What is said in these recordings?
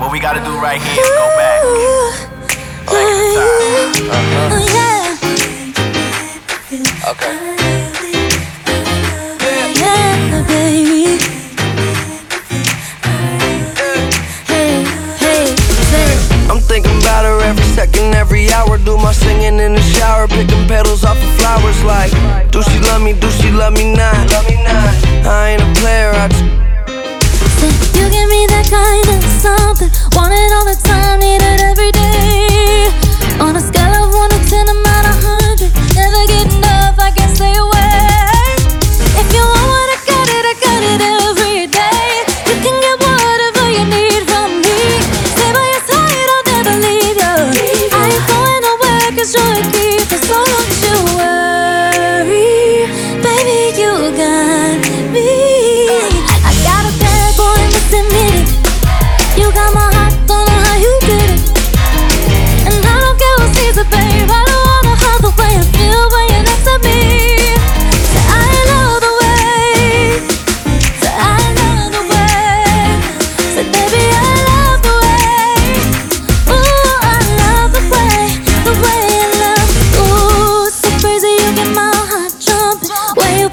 What we gotta do right here is go back. I'm thinking about her every second, every hour. Do my singing in the shower, picking petals off of flowers. Like, do she love me? Do she love me not?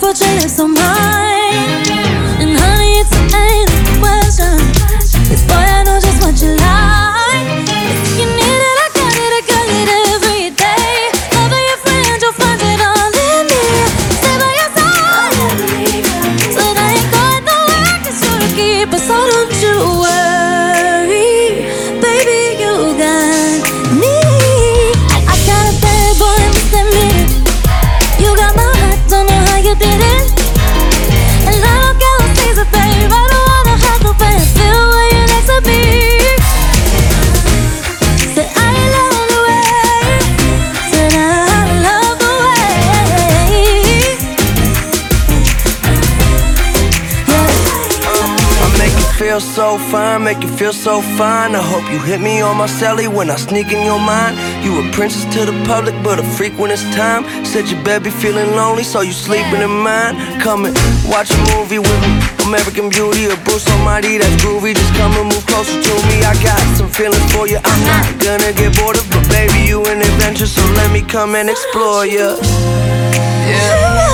When you your on mine. And honey it's an endless question. 'Cause boy I know just what you like. You need it I got it, I got it every day. Loving your friend, you'll find it all in me. Stay by your side. Said I ain't going nowhere 'cause you're a keeper, so don't you worry, feel so fine, make you feel so fine. I hope you hit me on my celly when I sneak in your mind. You a princess to the public, but a freak when it's time. Said your baby feeling lonely, so you sleeping in mine. Come and watch a movie with me. American Beauty or Bruce Almighty, that's groovy. Just come and move closer to me. I got some feelings for you. I'm not gonna get bored of, but baby, you an adventure, so let me come and explore you. Yeah.